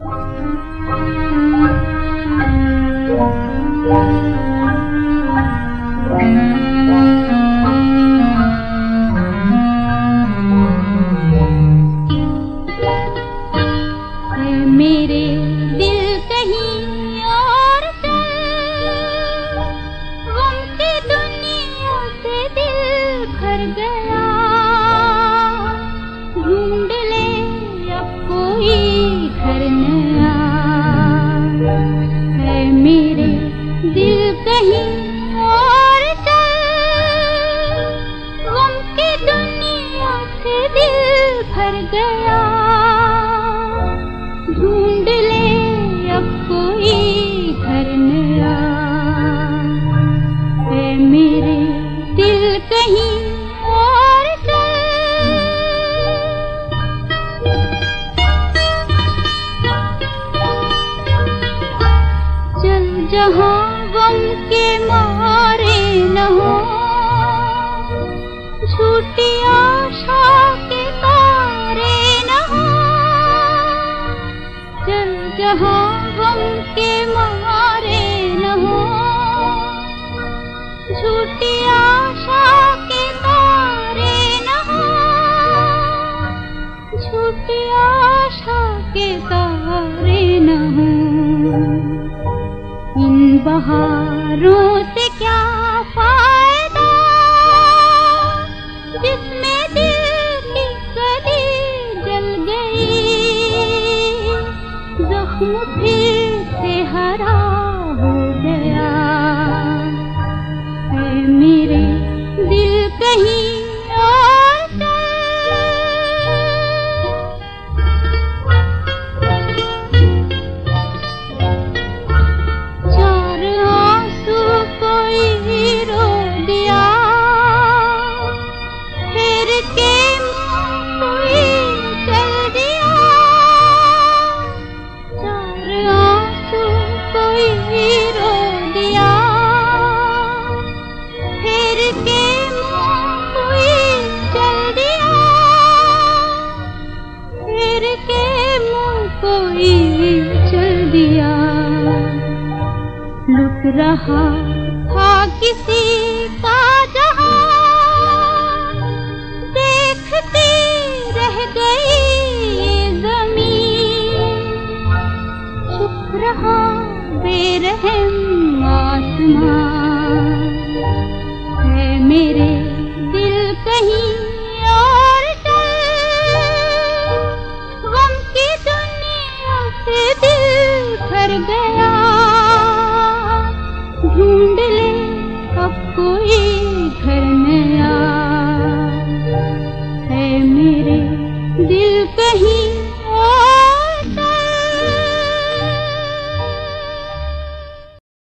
Thank you. चल जहाँ गम के मारे न हो झूठी आशा के तारे न हो चल जहाँ गम के मारे न हो झूठी आशा के तारे न हो झूठी आशा के तारे न हो इन बहारों से क्या फ़ायदा? जिसमें दिल की जल गई, जख्म फिर से हरा हो गया। मेरे दिल रहा था किसी का जहाँ देखती रह गई ज़मीन। चुप रहा बेरहम आसमां है मेरे दिल कहीं और दिल भर गया। ढूंढ ले अब कोई घर न